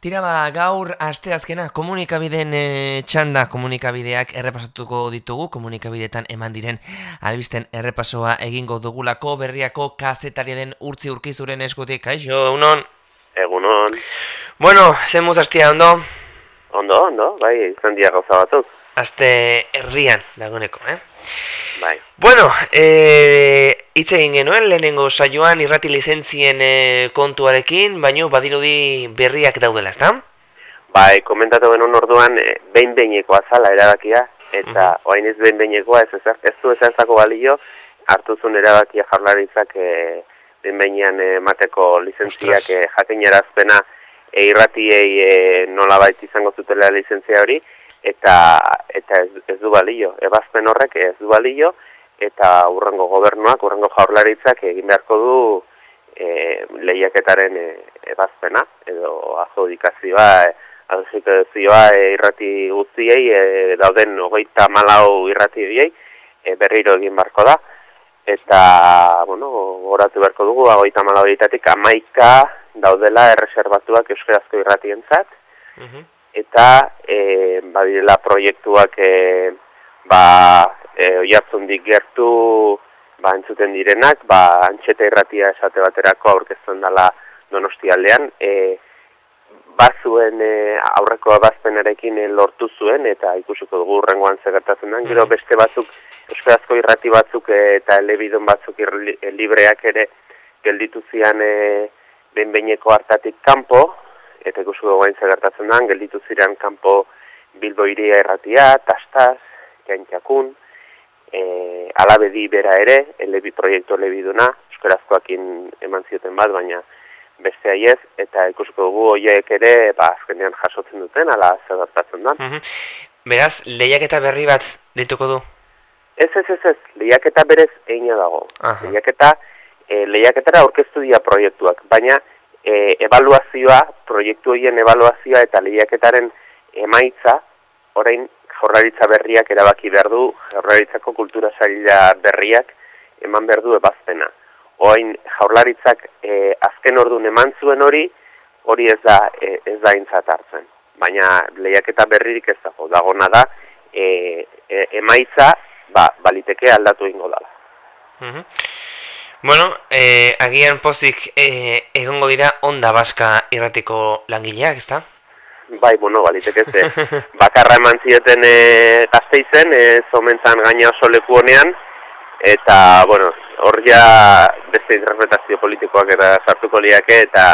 Tira ba, gaur asteazkena komunikabideen e, txanda komunikabideak errepasatuko ditugu, komunikabideetan eman diren albisten errepasoa egingo dugulako berriako kazetaria den urtzi urkizuren eskutik. Kaixo, egunon? Egunon. Bueno, zen muz hastia, ondo? Ondo, ondo, bai, izan dia gauza batzuk. Aste herrian dagoeneko, eh? Bai. Bueno, eh, hitz egin genuen lehenengo saioan irrati lizentzien eh, kontuarekin, baino badirudi berriak daudela, ezta? Bai, komentatu genuen orduan, e, behin behinekoa zala erabakia, eta mm oain ez behin behinekoa ez, ez, ez du ezantzako balio, hartu zuen erabakia jarlaritzak e, behin behinean emateko lizentziak e, jakin erazpena e, irratiei e, nola baita izango zutela lizentzia hori, eta eta ez, ez du balio, ebazpen horrek ez du balio, eta urrengo gobernuak, urrengo jaurlaritzak egin beharko du e, lehiaketaren e, ebazpena, edo azodikazioa, e, azodikazioa e, irrati guztiei, e, dauden hogeita malau irrati horiei, e, berriro egin beharko da, eta, bueno, horatu beharko dugu, hogeita malau horietatik, amaika daudela erreserbatuak euskarazko irratientzat, mm eta e, badirela proiektuak e, ba, e, oiartzun gertu ba, entzuten direnak, ba, antxeta irratia esate baterako aurkezten dela donosti aldean, e, bazuen e, aurreko abazpenarekin e, lortu zuen, eta ikusiko dugu urrengoan zegertatzen den, gero mm. beste batzuk, euskarazko irrati batzuk e, eta elebidon batzuk e, libreak ere gelditu zian e, benbeineko hartatik kanpo, eta ikusiko dugu zegertatzen den, gelditu ziren kanpo Bilbo iria erratia, tastaz, jaintiakun, e, alabedi bera ere, elebi proiektu elebiduna, euskarazkoakin eman zioten bat, baina beste aiez, eta ikusko dugu hoiek ere, ba, azkenean jasotzen duten, ala zedartatzen da. Mm Beraz, lehiaketa berri bat dituko du? Ez, ez, ez, ez, lehiaketa berez egina dago. Aha. Lehiaketa, e, lehiaketara aurkeztu dira proiektuak, baina e, evaluazioa, proiektu horien evaluazioa eta lehiaketaren emaitza, orain jaurlaritza berriak erabaki behar du, jaurlaritzako kultura zaila berriak eman behar du ebazpena. Oain jaurlaritzak e, azken orduan eman zuen hori, hori ez da, e, ez da intzat hartzen. Baina lehiaketa berririk ez dago, dagona da, e, e, emaitza ba, baliteke aldatu ingo dala. Mm Bueno, eh, agian pozik eh, egongo dira onda baska irratiko langileak, ezta? Bai, bueno, baliteke ze. Bakarra eman zioten e, gazteizen, e, zomentzan gaina oso leku honean, eta, bueno, hor ja beste interpretazio politikoak eta sartuko liake, eta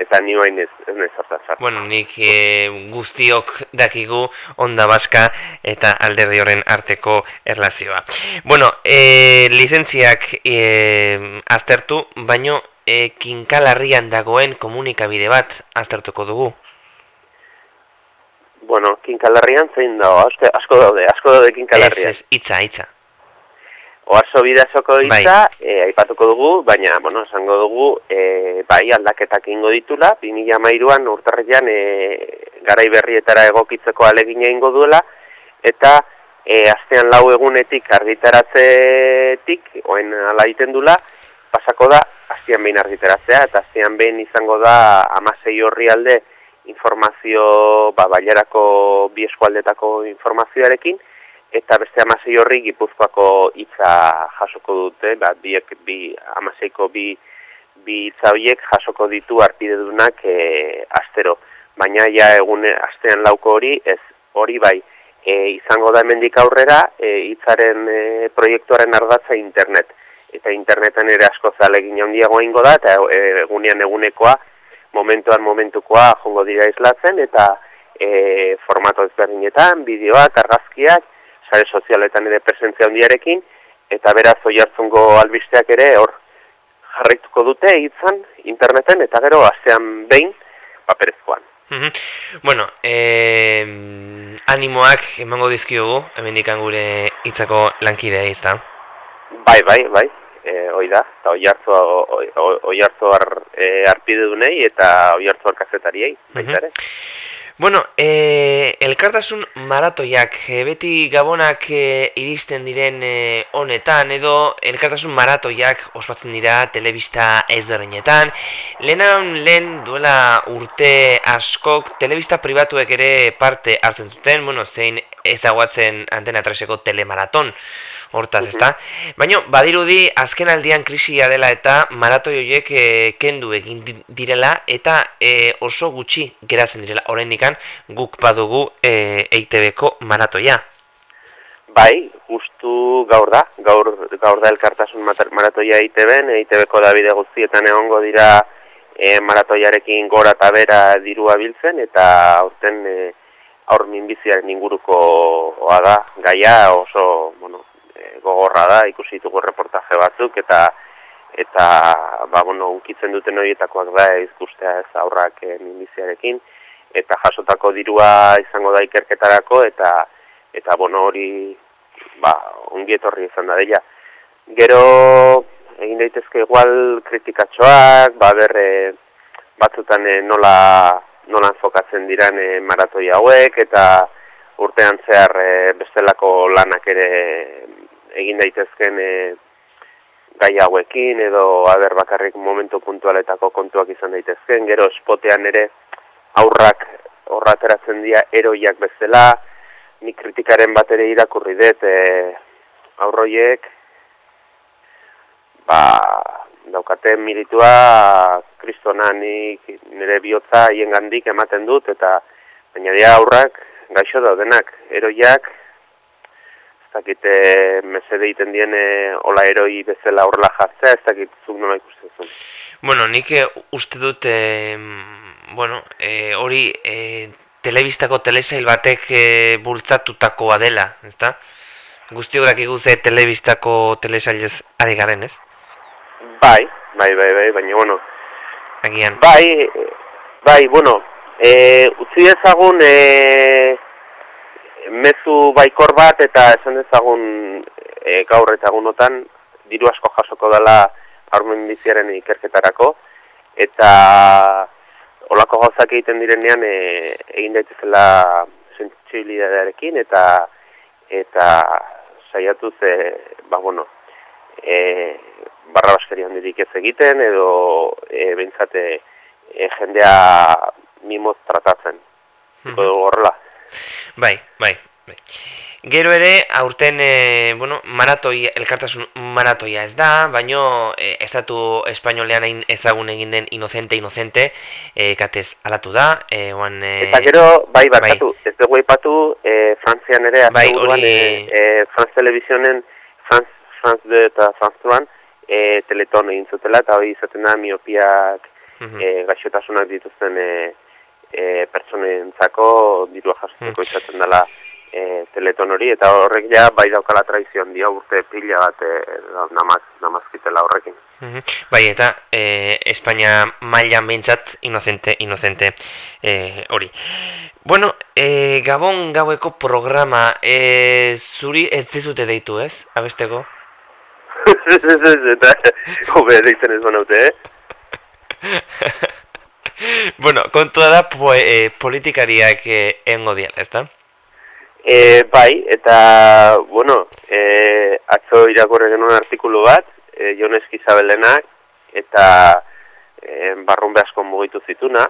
eta ni hain ez, ez nahi Bueno, nik e, guztiok dakigu onda baska eta alderdi horren arteko erlazioa. Bueno, e, lizentziak e, aztertu, baino e, kinkalarrian dagoen komunikabide bat aztertuko dugu. Bueno, kinkalarrian zein dago, asko, asko daude, asko daude kinkalarrian. Ez, ez, itza, itza. Oarzo bidazoko itza, bai. e, aipatuko dugu, baina, bueno, esango dugu, e, bai, aldaketak ingo ditula, 2000 mairuan urtarrian e, garai berrietara egokitzeko alegin ingo duela, eta e, astean lau egunetik argitaratzetik, oen ala iten dula, pasako da, astean behin argitaratzea, eta astean behin izango da amasei horri alde, informazio ba, bailarako bi eskualdetako informazioarekin, eta beste amasei horri gipuzkoako hitza jasoko dute, ba, biek, bi, amaseiko bi, bi hitza horiek jasoko ditu arpidedunak e, astero. Baina ja egun astean lauko hori, ez hori bai, e, izango da hemendik aurrera, e, hitzaren e, proiektuaren ardatza internet. Eta interneten ere asko zalegin handiago ingo da, eta e, egunean egunekoa, momentuan momentukoa jongo dira islatzen eta e, formato ezberdinetan, bideoak, argazkiak, sare sozialetan ere presentzia handiarekin eta beraz oi hartzungo albisteak ere hor jarraituko dute hitzan interneten eta gero astean behin paperezkoan. Bueno, eh, animoak emango dizkiogu, hemen gure hitzako lankidea izta. Bai, bai, bai e, oi da, eta oi hartu, oi hartu ar, e, arpide dunei eta oi hartu arkazetariei, mm -hmm. Bueno, e, elkartasun maratoiak, e, beti gabonak e, iristen diren e, honetan, edo elkartasun maratoiak ospatzen dira telebista ezberdinetan. Lehenan lehen duela urte askok telebista pribatuek ere parte hartzen zuten, bueno, zein ezaguatzen antena traseko telemaraton hortaz, ezta? Baina, badirudi, azken aldian krisia dela eta maratoi horiek e, kendu egin direla eta e, oso gutxi geratzen direla horrendikan guk badugu e, EITB-ko maratoia. Bai, justu gaur da, gaur, gaur da elkartasun maratoia EITB-en, EITB-ko Davide guztietan egongo dira e, maratoiarekin gora eta bera dirua biltzen, eta aurten e, aur minbiziaren inguruko oa da, gaia oso, bueno, gogorra da, ikusi ditugu reportaje batzuk, eta eta ba, bueno, unkitzen duten horietakoak da izkustea ez aurrak e, minbiziarekin, eta jasotako dirua izango da ikerketarako, eta eta bueno, hori ba, ongi etorri izan da deia. Gero, egin daitezke igual kritikatxoak, ba, berre batzutan e, nola, nola enfokatzen diran e, maratoi hauek, eta urtean zehar e, bestelako lanak ere egin daitezken e, gai hauekin edo aber bakarrik momentu puntualetako kontuak izan daitezken, gero espotean ere aurrak horrateratzen dira eroiak bezala, ni kritikaren bat ere irakurri dut e, aurroiek, ba, daukate militua kristonanik nire bihotza hien gandik ematen dut, eta baina dira aurrak gaixo daudenak, eroiak ez dakit e, mesede egiten dien e, ola eroi bezala horrela jartzea, ez dakit zuk nola ikusten zuen. Bueno, nik e, uste dut, e, bueno, e, hori e, telebistako telesail batek e, bultzatutakoa dela, ez da? Guzti horak iguze telebistako telesailez ari garen, ez? Bai, bai, bai, bai, baina, bueno. Agian. Bai, bai, bueno, e, utzi dezagun, e, mezu baikor bat eta esan dezagun e, gaur eta egunotan diru asko jasoko dela aurmen biziaren ikerketarako eta olako gauzak egiten direnean e, egin daitezela sentsibilidadearekin eta eta saiatu ze ba bueno e, barra baskeri handirik ez egiten edo e, bentsate e, jendea mimoz tratatzen. Mm -hmm. Bai, bai, bai. Gero ere, aurten, e, bueno, maratoi, elkartasun maratoia ez da, baino e, estatu espainolean egin ezagun egin den inocente, inocente, e, katez alatu da. E, oan, e, eta gero, bai, batatu, bai. ez dugu ipatu, e, frantzian ere, bai, hori... e, e, Franz Televizionen, Franz, Franz de eta Franz Duan, e, teleton egin zutela, eta hori izaten da, miopiak, uh -huh. e, gaixotasunak dituzten, e, e, pertsonentzako dirua jasotzeko hmm. izaten dela e, teleton hori, eta horrek ja bai daukala tradizioan dio urte pila bat e, namaz, namazkitela horrekin. Mhm. Bai, eta e, Espainia mailan behintzat inocente, inocente e, hori. Bueno, e, Gabon gaueko programa, e, zuri ez dizute deitu ez, abesteko? Ez, ez, ez, eta, hobe, deitzen ez banaute, eh? bueno, kontua da po, e, politikariak e, engo dian, ez da? E, bai, eta, bueno, e, atzo irakorre genuen artikulu bat, e, Jon Eskizabelenak, eta e, barrun asko mugitu zituna,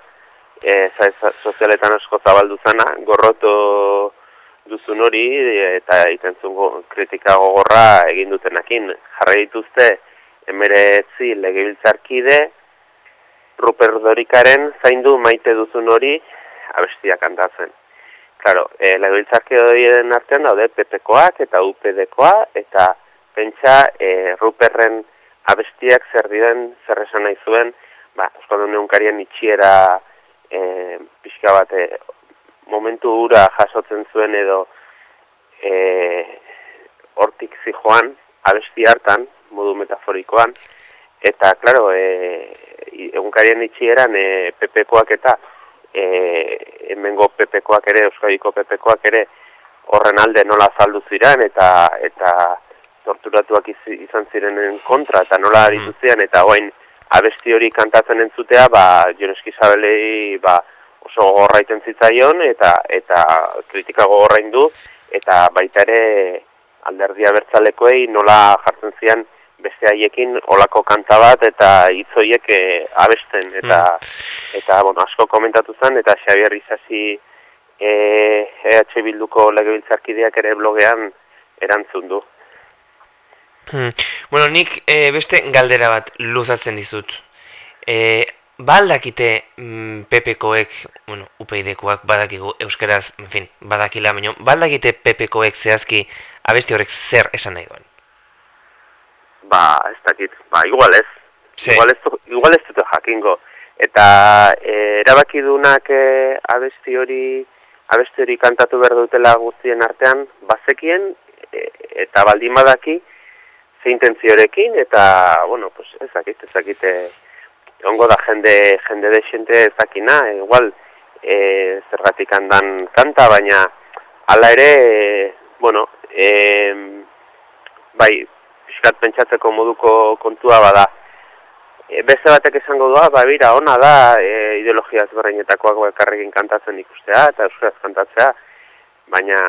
e, sozialetan asko zabaldu zana, gorroto duzun hori, eta itentzun kritika gogorra egin dutenakin. Jarra dituzte, emeretzi legebiltzarkide, Ruper Dorikaren zaindu maite duzun hori abestia kantatzen. Claro, eh legebiltzarke horien artean daude PPkoak eta UPDkoa eta pentsa eh Ruperren abestiak zer diren zer esan nahi zuen, ba Euskaldun itxiera eh pixka bat momentu hura jasotzen zuen edo hortik zijoan abesti hartan modu metaforikoan eta claro eh egunkarien itxieran e, PPkoak eta e, hemengo PPkoak ere, Euskadiko PPkoak ere horren alde nola azaldu ziren eta eta torturatuak izan zirenen kontra eta nola mm. aritu ziren eta hoain abesti hori kantatzen entzutea, ba, Joneski Zabelei ba, oso gogorra iten zitzaion eta eta kritika gogorra du eta baita ere alderdia bertzalekoei nola jartzen zian beste haiekin olako kanta bat eta hitzoiek e, abesten eta mm. eta bueno, asko komentatu zen eta Xabier Izasi eh EH Bilduko legebiltzarkideak ere blogean erantzun du. Hmm. Bueno, nik e, beste galdera bat luzatzen dizut. Eh, baldakite mm, PPkoek, bueno, UPyDkoak badakigu euskaraz, en fin, badakila baino, baldakite PPkoek zehazki abesti horrek zer esan nahi duen. Ba, ez dakit, ba, igual ez. Igual ez, igual ez dute jakingo. Eta e, erabaki dunak e, abesti hori abesti hori kantatu behar dutela guztien artean, bazekien, e, eta baldin badaki, ze intentziorekin, eta, bueno, pues, ez dakit, ez e, ongo da jende, jende de xente ez dakina, igual, e, zergatik handan kanta, baina, hala ere, e, bueno, e, bai, pixkat pentsatzeko moduko kontua bada. E, beste batek esango doa, ba, bira, ona da e, ideologia ezberdinetakoak ekarrekin kantatzen ikustea eta euskaraz kantatzea, baina,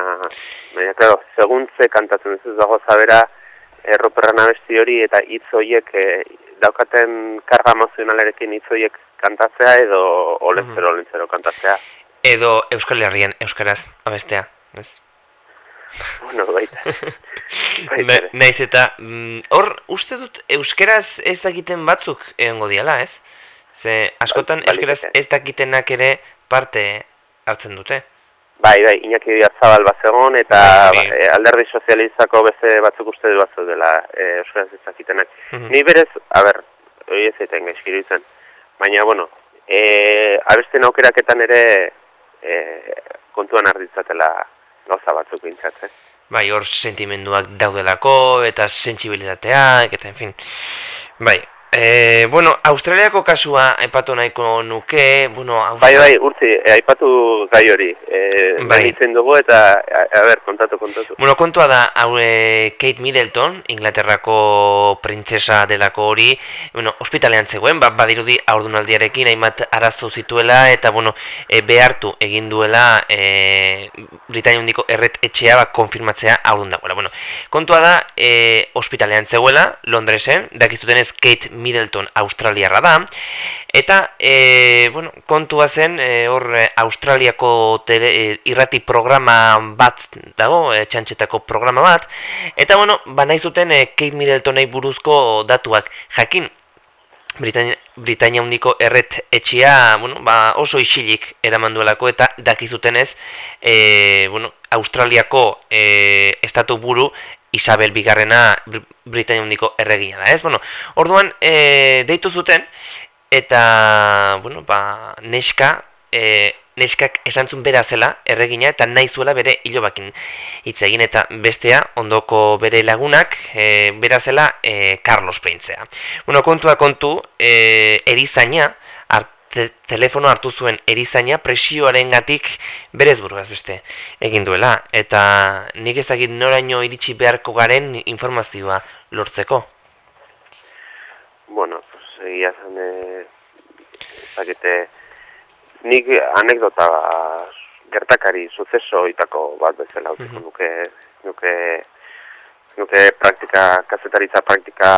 baina, claro, segun ze kantatzen ez dago zabera, erroperran abesti hori eta hitz horiek e, daukaten karga emozionalarekin hitz horiek kantatzea edo olentzero, olentzero kantatzea. Edo Euskal Herrian Euskaraz abestea, ez? Bueno, baita. Naiz eta, mm, hor, uste dut, euskeraz ez dakiten batzuk egongo diala, ez? Ze, askotan, ba, euskeraz ez dakitenak ere parte hartzen dute. Bai, bai, Iñaki Diazabal bat zegoen, eta bai, bai. alderdi sozializako beste batzuk uste du batzuk dela e, euskaraz ez dakitenak. Ni berez, a ber, hori ez zaiten gaizkiru izan, baina, bueno, e, abesten aukeraketan ere e, kontuan arditzatela gauza batzuk bintzatzen. Bai, hor sentimenduak daudelako eta sentsibilitateak eta en fin. Bai, E, bueno, Australiako kasua aipatu nahiko nuke, bueno, Bai, bai, urtzi, e, aipatu gai hori, e, bai. dugu eta, a, a ber, kontatu, kontatu. Bueno, kontua da, hau e, Kate Middleton, Inglaterrako printzesa delako hori, bueno, ospitalean zegoen, ba, badirudi aurdunaldiarekin, hainbat arazo zituela, eta, bueno, e, behartu egin duela e, Britania hundiko erret etxea, ba, konfirmatzea aurdun dagoela. Bueno, kontua da, e, ospitalean zegoela, Londresen, dakizutenez Kate Middleton Australiarra da. Eta e, bueno, kontua zen e, hor e, Australiako tele, e, irrati programa bat dago, e, txantxetako programa bat. Eta bueno, ba nahi zuten e, Kate Middletonei buruzko datuak. Jakin Britania, Britania hundiko erret etxia bueno, ba oso isilik eraman duelako eta dakizutenez e, bueno, Australiako e, estatu buru Isabel Bigarrena Britania hundiko erregina da, ez? Bueno, orduan, e, deitu zuten, eta, bueno, ba, neska, e, neskak esantzun bera zela erregina, eta nahi zuela bere hilobakin hitz egin, eta bestea, ondoko bere lagunak, e, bera zela e, Carlos Peintzea. Bueno, kontua kontu, e, erizaina, te telefono hartu zuen erizaina presioaren gatik berez burgaz beste egin duela. Eta nik ezagit noraino iritsi beharko garen informazioa lortzeko? Bueno, pues, egia zen, eh, ezagite, nik anekdota gertakari suceso itako bat bezala, mm -hmm. nuke, nuke, nuke praktika, kazetaritza praktika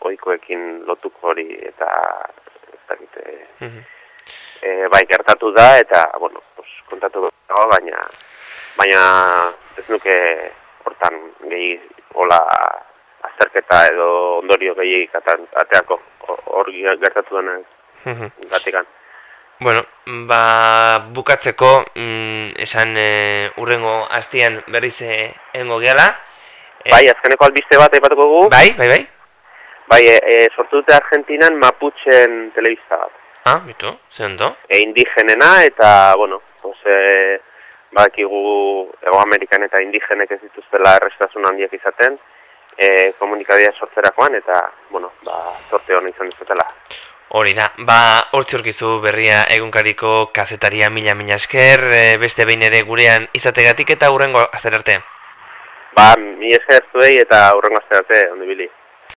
oikoekin lotuko hori eta dakite, mm -hmm. e, bai gertatu da eta bueno, pues, kontatu dago baina baina ez nuke hortan gehi hola azterketa edo ondorio gehi ateako hor gertatu dena mm -hmm. Bueno, ba, bukatzeko mm, esan e, urrengo hastian berriz egongo gehala. Bai, azkeneko albiste bat aipatuko dugu. Bai, bai, bai. Bai, e, e, sortu dute Argentinan Mapuchen telebista bat. Ah, mitu, zer E indigenena eta, bueno, pues, e, badakigu Ego Amerikan eta indigenek ez dituztela errestazun handiak izaten, e, komunikadia sortzerakoan eta, bueno, ba, sorte hona izan duzutela. Hori da, ba, hortzi horkizu berria egunkariko kazetaria mila mila esker, e, beste behin ere gurean izategatik eta hurrengo azter arte. Ba, mi esker zuei eta hurrengo azter arte, ondi bili.